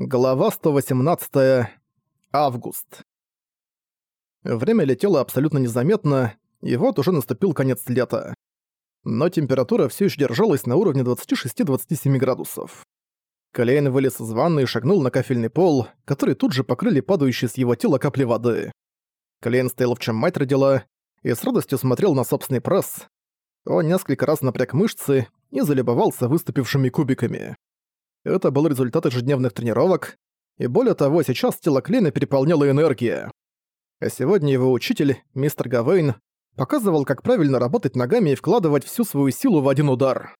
Глава 118. Август. Время летело абсолютно незаметно, и вот уже наступил конец лета. Но температура все еще держалась на уровне 26-27 градусов. Калейн вылез из ванны и шагнул на кафельный пол, который тут же покрыли падающие с его тела капли воды. Калейн стоял в чем мать родила и с радостью смотрел на собственный пресс. Он несколько раз напряг мышцы и залюбовался выступившими кубиками. Это был результат ежедневных тренировок, и более того, сейчас тело Клейна переполняла энергия. А сегодня его учитель, мистер Гавейн, показывал, как правильно работать ногами и вкладывать всю свою силу в один удар.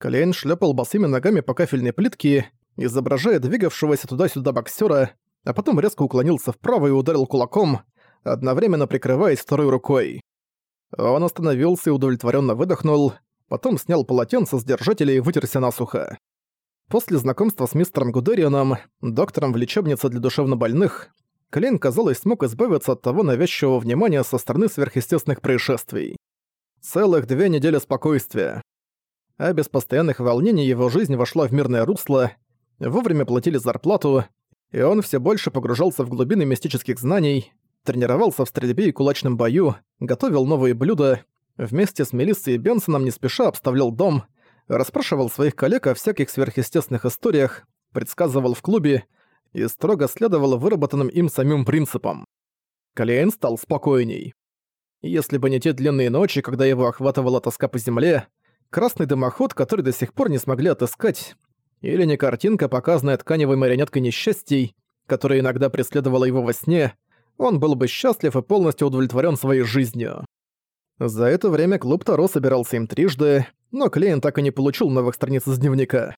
Клейн шлепал босыми ногами по кафельной плитке, изображая двигавшегося туда-сюда боксера, а потом резко уклонился вправо и ударил кулаком, одновременно прикрываясь второй рукой. Он остановился и удовлетворенно выдохнул, потом снял полотенце с держателя и вытерся насухо. После знакомства с мистером Гудерианом, доктором в лечебнице для душевнобольных, Клейн, казалось, смог избавиться от того навязчивого внимания со стороны сверхъестественных происшествий. Целых две недели спокойствия. А без постоянных волнений его жизнь вошла в мирное русло, вовремя платили зарплату, и он все больше погружался в глубины мистических знаний, тренировался в стрельбе и кулачном бою, готовил новые блюда, вместе с Мелиссой и Бенсоном не спеша обставлял дом, расспрашивал своих коллег о всяких сверхъестественных историях, предсказывал в клубе и строго следовал выработанным им самим принципам. Калиэн стал спокойней. Если бы не те длинные ночи, когда его охватывала тоска по земле, красный дымоход, который до сих пор не смогли отыскать, или не картинка, показанная тканевой марионеткой несчастий, которая иногда преследовала его во сне, он был бы счастлив и полностью удовлетворен своей жизнью. За это время клуб Таро собирался им трижды, но Клейн так и не получил новых страниц из дневника.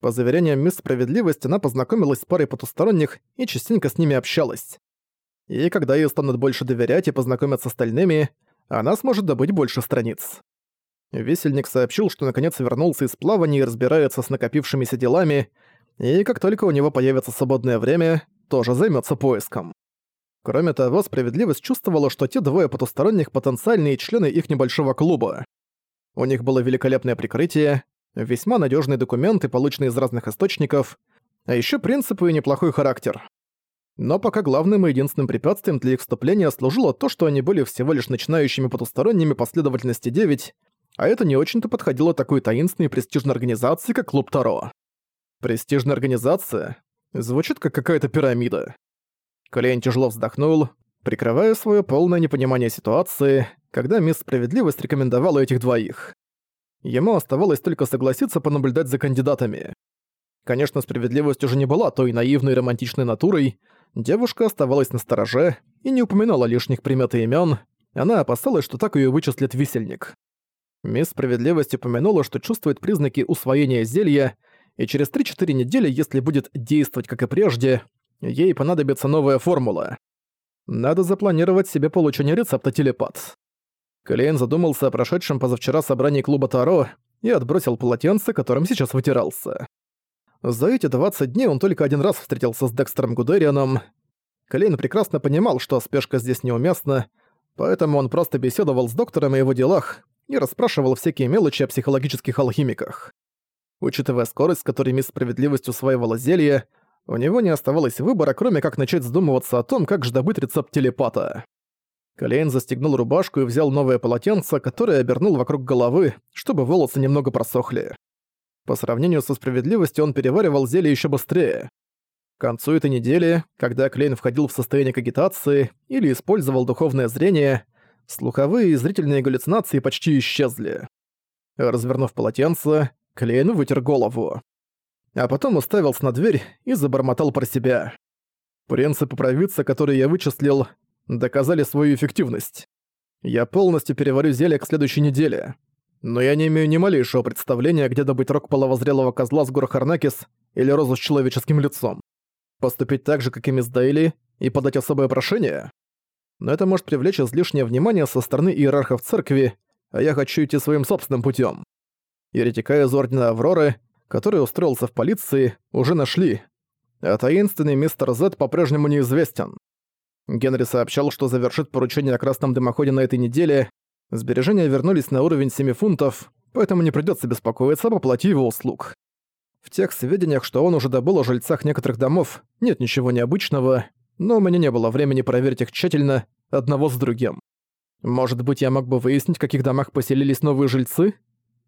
По заверениям мисс Справедливость, она познакомилась с парой потусторонних и частенько с ними общалась. И когда ей станут больше доверять и познакомиться с остальными, она сможет добыть больше страниц. Весельник сообщил, что наконец вернулся из плавания и разбирается с накопившимися делами, и как только у него появится свободное время, тоже займется поиском. Кроме того, справедливость чувствовала, что те двое потусторонних потенциальные члены их небольшого клуба. У них было великолепное прикрытие, весьма надежные документы, полученные из разных источников, а еще принципы и неплохой характер. Но пока главным и единственным препятствием для их вступления служило то, что они были всего лишь начинающими потусторонними последовательности 9, а это не очень-то подходило такой таинственной и престижной организации, как Клуб Таро. Престижная организация? Звучит как какая-то пирамида. Клейн тяжело вздохнул, прикрывая свое полное непонимание ситуации, когда мисс Справедливость рекомендовала этих двоих. Ему оставалось только согласиться понаблюдать за кандидатами. Конечно, Справедливость уже не была той наивной романтичной натурой, девушка оставалась на стороже и не упоминала лишних примет и имён, она опасалась, что так её вычислит висельник. Мисс Справедливость упомянула, что чувствует признаки усвоения зелья, и через 3-4 недели, если будет действовать как и прежде, ей понадобится новая формула. Надо запланировать себе получение рецепта телепат. Клейн задумался о прошедшем позавчера собрании клуба Таро и отбросил полотенце, которым сейчас вытирался. За эти 20 дней он только один раз встретился с Декстером Гудерианом. Клейн прекрасно понимал, что спешка здесь неуместна, поэтому он просто беседовал с доктором о его делах и расспрашивал всякие мелочи о психологических алхимиках. Учитывая скорость, с которой мисс Справедливость усваивала зелье, у него не оставалось выбора, кроме как начать задумываться о том, как же добыть рецепт телепата. Клейн застегнул рубашку и взял новое полотенце, которое обернул вокруг головы, чтобы волосы немного просохли. По сравнению со справедливостью он переваривал зелье еще быстрее. К концу этой недели, когда Клейн входил в состояние кагитации или использовал духовное зрение, слуховые и зрительные галлюцинации почти исчезли. Развернув полотенце, Клейн вытер голову а потом уставился на дверь и забормотал про себя. Принципы провидца, которые я вычислил, доказали свою эффективность. Я полностью переварю зелье к следующей неделе. Но я не имею ни малейшего представления, где добыть рог половозрелого козла с гор Харнакис или розу с человеческим лицом. Поступить так же, как и мисс Дейли, и подать особое прошение? Но это может привлечь излишнее внимание со стороны иерархов церкви, а я хочу идти своим собственным путем. Еретика из Ордена Авроры который устроился в полиции, уже нашли, а таинственный мистер Зет по-прежнему неизвестен. Генри сообщал, что завершит поручение о красном дымоходе на этой неделе, сбережения вернулись на уровень 7 фунтов, поэтому не придётся беспокоиться об оплате его услуг. В тех сведениях, что он уже добыл о жильцах некоторых домов, нет ничего необычного, но у меня не было времени проверить их тщательно, одного с другим. Может быть, я мог бы выяснить, в каких домах поселились новые жильцы?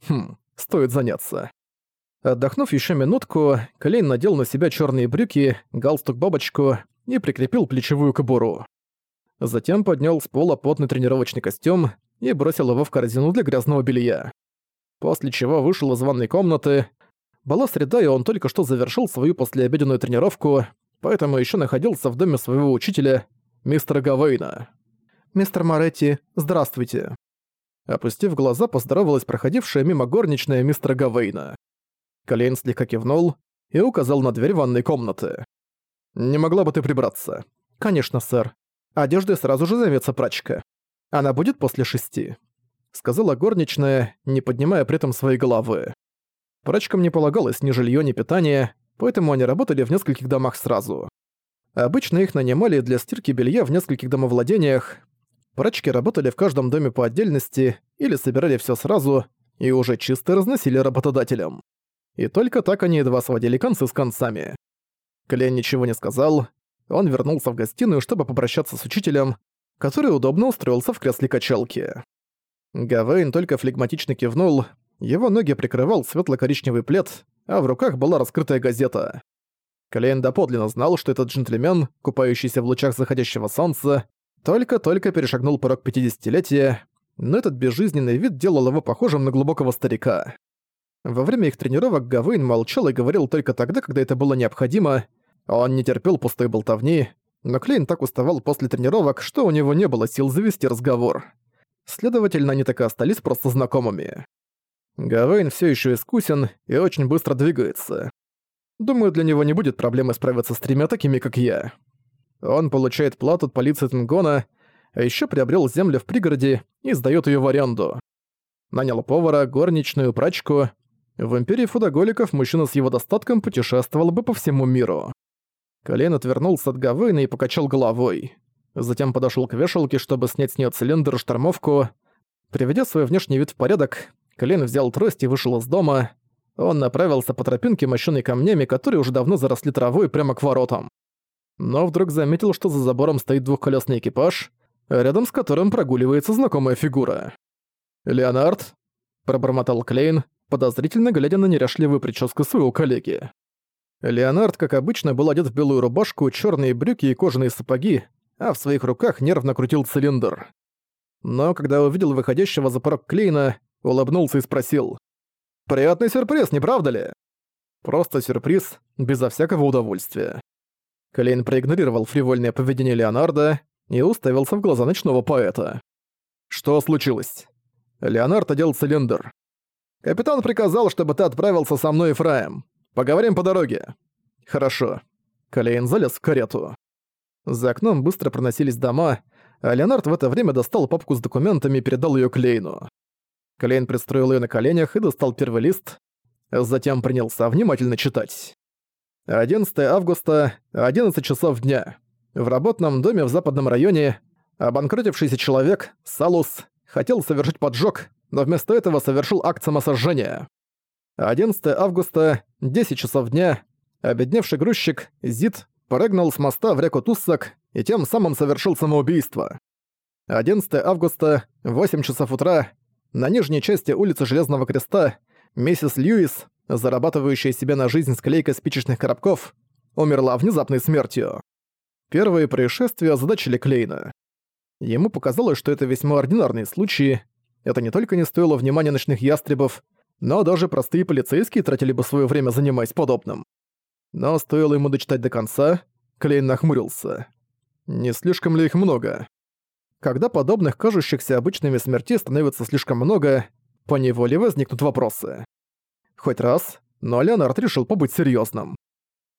Хм, стоит заняться. Отдохнув еще минутку, Клейн надел на себя черные брюки, галстук-бабочку и прикрепил плечевую кобуру. Затем поднял с пола потный тренировочный костюм и бросил его в корзину для грязного белья. После чего вышел из ванной комнаты. Была среда, и он только что завершил свою послеобеденную тренировку, поэтому еще находился в доме своего учителя, мистера Гавейна. «Мистер Моретти, здравствуйте». Опустив глаза, поздоровалась проходившая мимо горничная мистера Гавейна. Колейн слегка кивнул и указал на дверь ванной комнаты. «Не могла бы ты прибраться?» «Конечно, сэр. Одеждой сразу же займется прачка. Она будет после шести», — сказала горничная, не поднимая при этом своей головы. Прачкам не полагалось ни жилье, ни питание, поэтому они работали в нескольких домах сразу. Обычно их нанимали для стирки белья в нескольких домовладениях. Прачки работали в каждом доме по отдельности или собирали все сразу и уже чисто разносили работодателям. И только так они едва сводили концы с концами. Клен ничего не сказал. Он вернулся в гостиную, чтобы попрощаться с учителем, который удобно устроился в кресле качалки. Гавейн только флегматично кивнул, его ноги прикрывал светло-коричневый плед, а в руках была раскрытая газета. Клейн доподлинно знал, что этот джентльмен, купающийся в лучах заходящего солнца, только-только перешагнул порог 50-летия, но этот безжизненный вид делал его похожим на глубокого старика. Во время их тренировок Гавейн молчал и говорил только тогда, когда это было необходимо. Он не терпел пустой болтовни, но Клейн так уставал после тренировок, что у него не было сил завести разговор. Следовательно, они так и остались просто знакомыми. Гавейн все еще искусен и очень быстро двигается. Думаю, для него не будет проблемы справиться с тремя такими, как я. Он получает плату от полиции Тенгона, а еще приобрел землю в пригороде и сдает ее в аренду. Нанял повара, горничную, прачку. В империи фудоголиков мужчина с его достатком путешествовал бы по всему миру. Колен отвернулся от Гавейна и покачал головой. Затем подошел к вешалке, чтобы снять с нее цилиндр и штормовку. Приведя свой внешний вид в порядок, Колен взял трость и вышел из дома. Он направился по тропинке, мощенной камнями, которые уже давно заросли травой прямо к воротам. Но вдруг заметил, что за забором стоит двухколесный экипаж, рядом с которым прогуливается знакомая фигура. «Леонард?» – пробормотал Клейн, подозрительно глядя на неряшливую прическу своего коллеги. Леонард, как обычно, был одет в белую рубашку, черные брюки и кожаные сапоги, а в своих руках нервно крутил цилиндр. Но когда увидел выходящего за порог Клейна, улыбнулся и спросил. «Приятный сюрприз, не правда ли?» Просто сюрприз, безо всякого удовольствия. Клейн проигнорировал фривольное поведение Леонарда и уставился в глаза ночного поэта. «Что случилось?» Леонард одел цилиндр. «Капитан приказал, чтобы ты отправился со мной и Фраем. Поговорим по дороге». «Хорошо». Клейн залез в карету. За окном быстро проносились дома, а Леонард в это время достал папку с документами и передал ее Клейну. Клейн пристроил ее на коленях и достал первый лист, затем принялся внимательно читать. 11 августа, 11 часов дня. В работном доме в западном районе обанкротившийся человек, Салус, хотел совершить поджог, но вместо этого совершил акт самосожжения. 11 августа, 10 часов дня, обедневший грузчик, Зид, прыгнул с моста в реку Туссак и тем самым совершил самоубийство. 11 августа, 8 часов утра, на нижней части улицы Железного Креста миссис Льюис, зарабатывающая себе на жизнь с клейкой спичечных коробков, умерла внезапной смертью. Первые происшествия озадачили Клейна. Ему показалось, что это весьма ординарные случаи, это не только не стоило внимания ночных ястребов, но даже простые полицейские тратили бы свое время занимаясь подобным. Но стоило ему дочитать до конца, Клейн нахмурился. Не слишком ли их много? Когда подобных кажущихся обычными смертей становится слишком много, по неволе возникнут вопросы. Хоть раз, но Леонард решил побыть серьезным.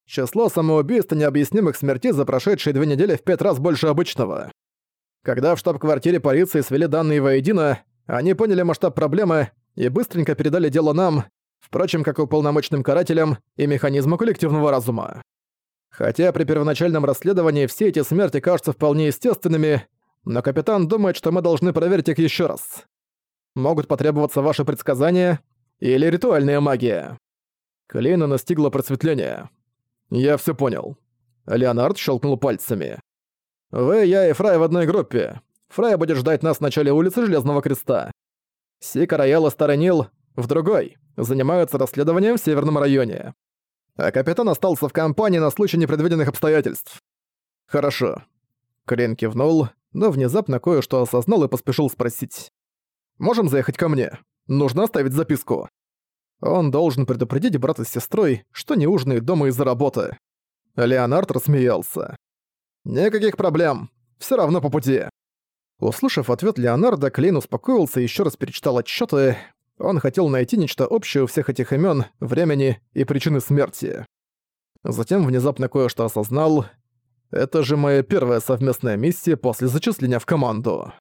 Число самоубийств и необъяснимых смертей за прошедшие две недели в пять раз больше обычного. Когда в штаб-квартире полиции свели данные воедино, они поняли масштаб проблемы и быстренько передали дело нам, впрочем, как уполномоченным карателям и механизму коллективного разума. Хотя при первоначальном расследовании все эти смерти кажутся вполне естественными, но капитан думает, что мы должны проверить их еще раз. Могут потребоваться ваши предсказания или ритуальная магия. Клейна настигло просветление. «Я все понял». Леонард щелкнул пальцами. «Вы, я и Фрай в одной группе. Фрай будет ждать нас в начале улицы Железного Креста. Сика Роял и Старый Нил в другой, занимаются расследованием в Северном районе. А капитан остался в компании на случай непредвиденных обстоятельств. Хорошо. Крен кивнул, но внезапно кое-что осознал и поспешил спросить. «Можем заехать ко мне? Нужно оставить записку». Он должен предупредить брата с сестрой, что не ужинает дома из-за работы. Леонард рассмеялся. «Никаких проблем. Все равно по пути». Услышав ответ Леонарда, Клейн успокоился и еще раз перечитал отчеты. Он хотел найти нечто общее у всех этих имен, времени и причины смерти. Затем внезапно кое-что осознал. Это же моя первая совместная миссия после зачисления в команду.